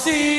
see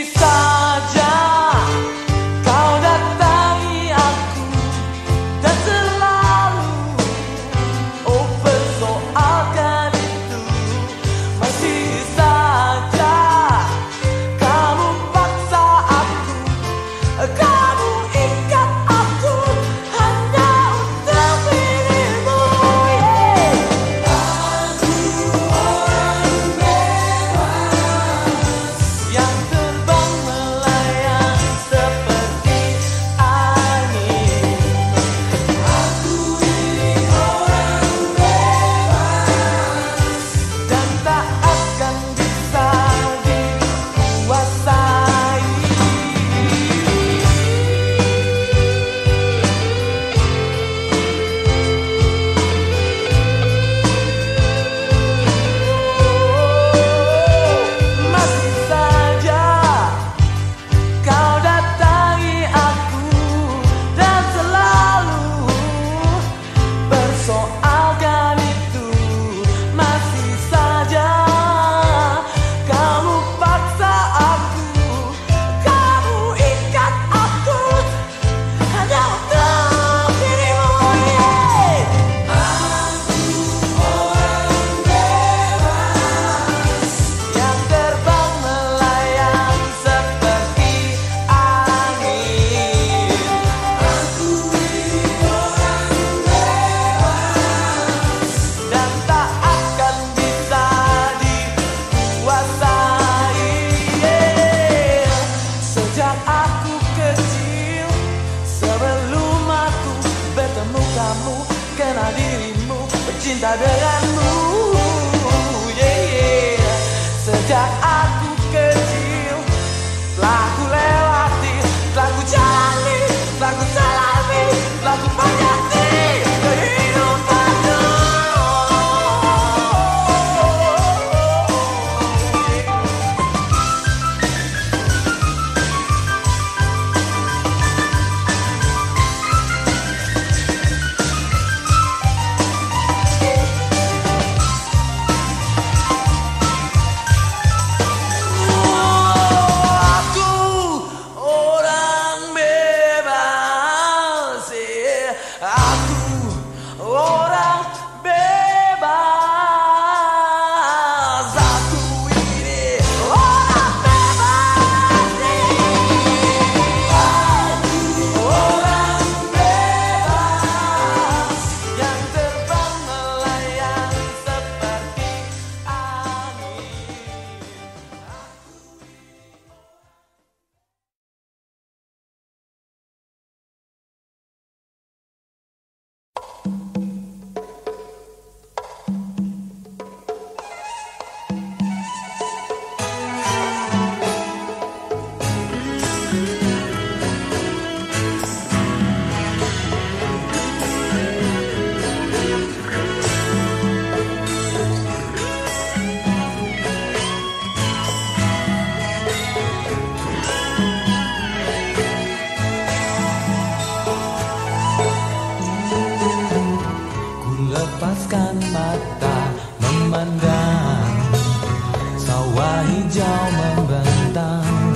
i aku melepaskan mata memandang. Sawah hijau membentang.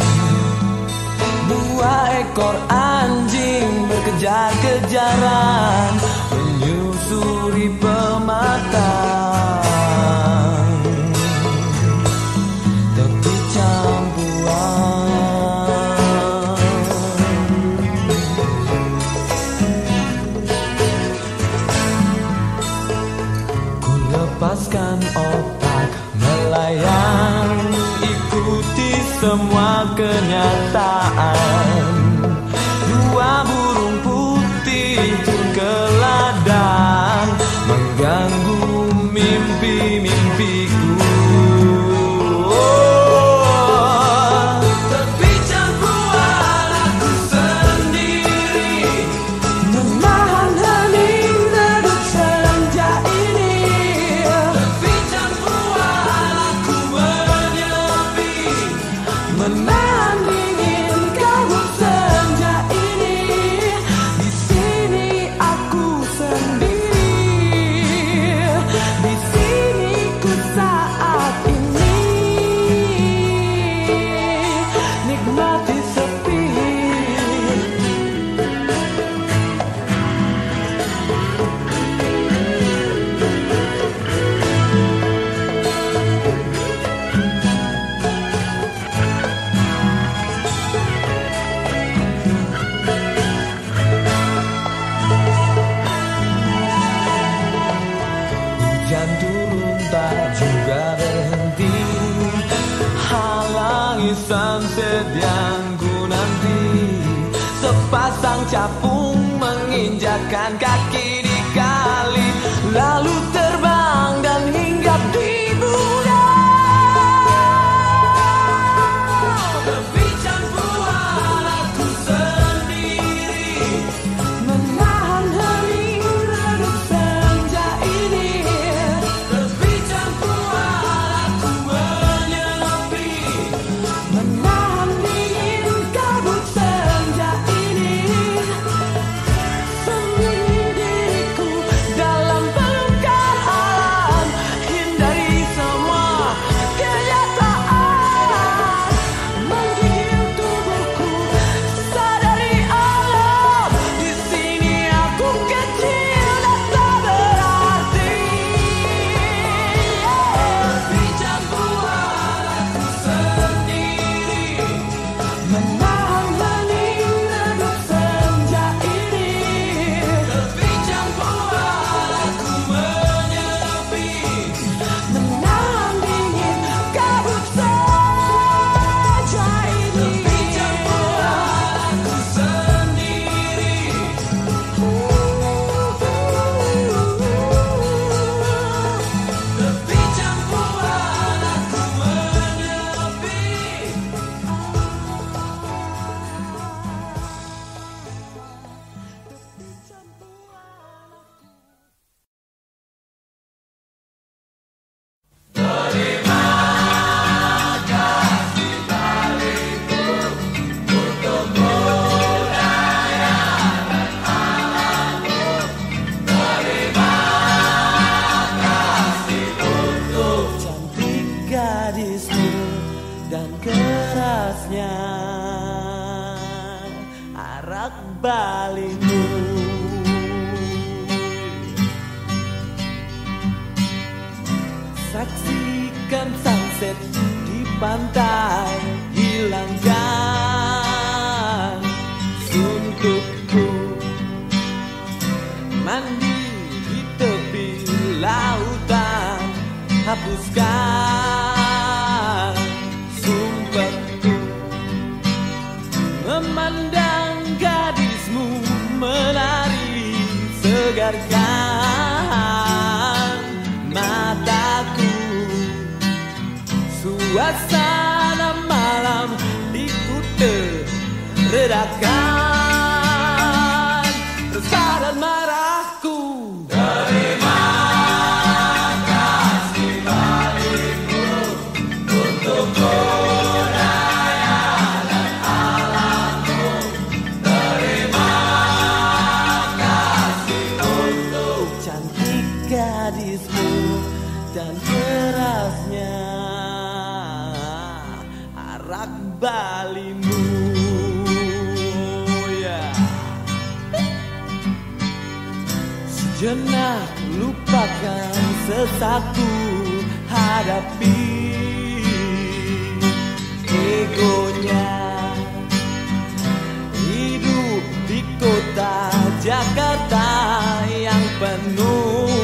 Dua ekor anjing berkejar-kejaran Menyusuri pematang gerakan otak Melayang Ikuti semua kenyataan. Dua burung putih Itu capung menginjakan kaki. dan derasnya arak balimu. Ya. Sejenak lupakan sesaku hadapi egonya hidup di kota Jakarta yang penuh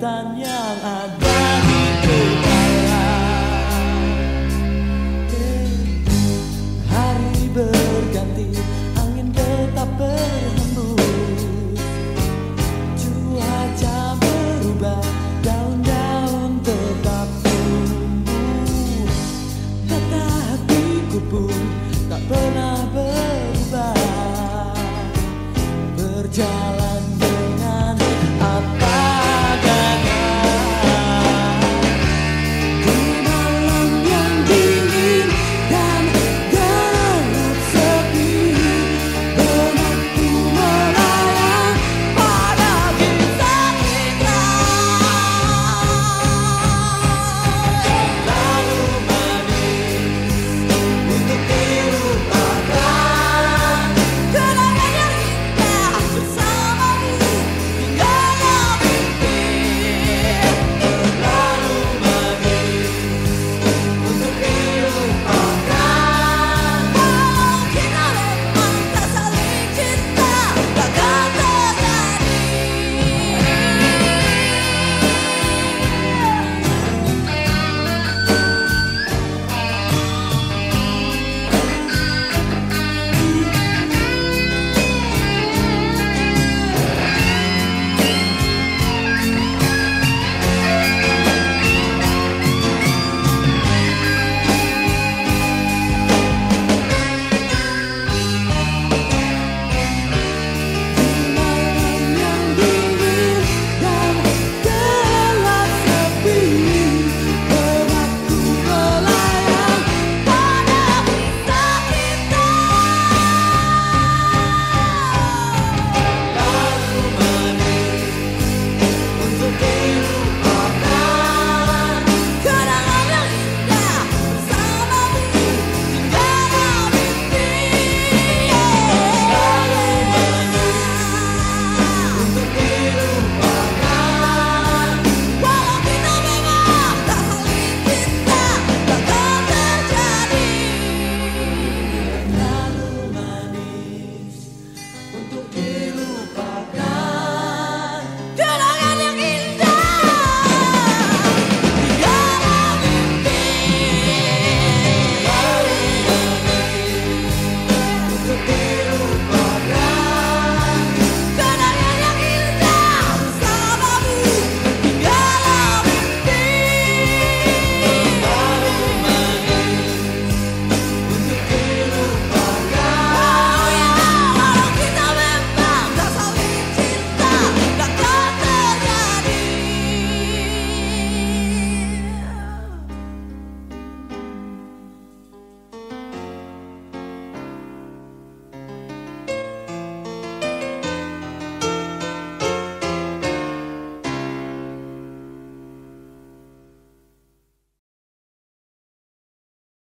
kejutan yang ada.